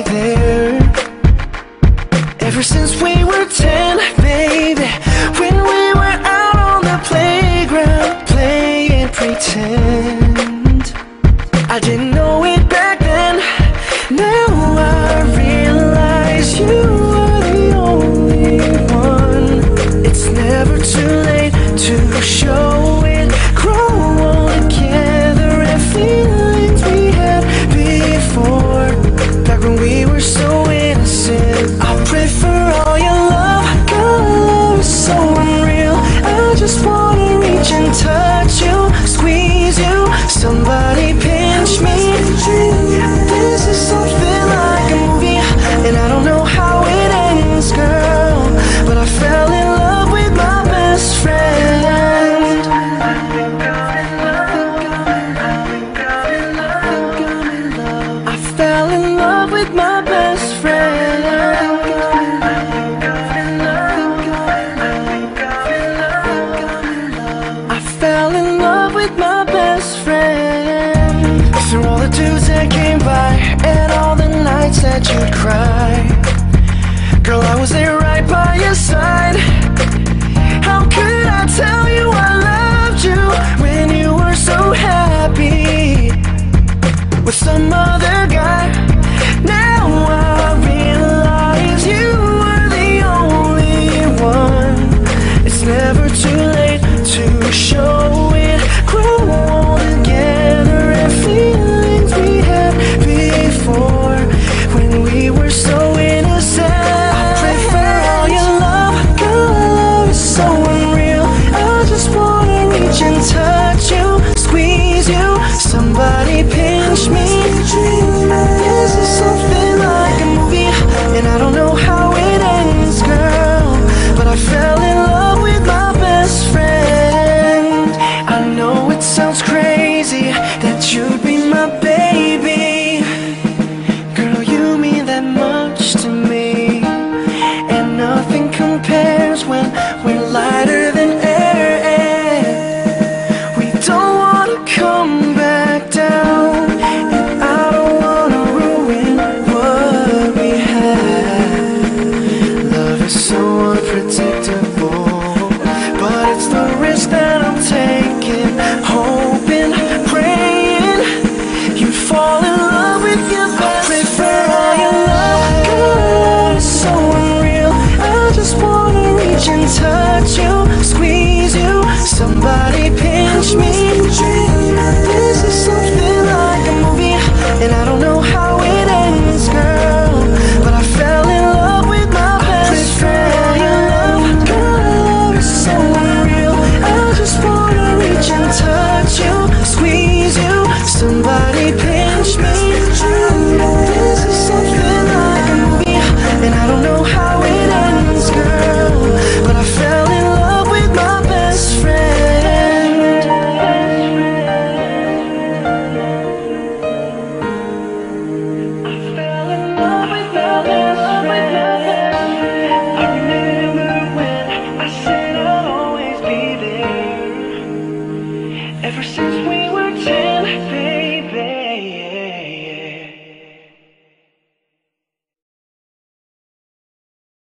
there. Ever since we were ten, baby When we were out on the playground Playing pretend. let you cry so unreal. I just wanna reach and touch